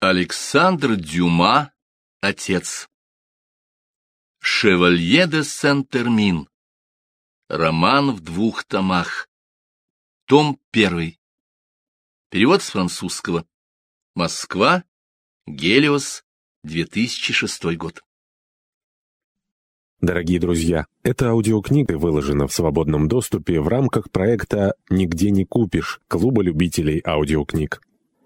Александр Дюма, отец. Шевалье де Сен-Термин. Роман в двух томах. Том первый. Перевод с французского. Москва. Гелиос. 2006 год. Дорогие друзья, эта аудиокнига выложена в свободном доступе в рамках проекта «Нигде не купишь» Клуба любителей аудиокниг.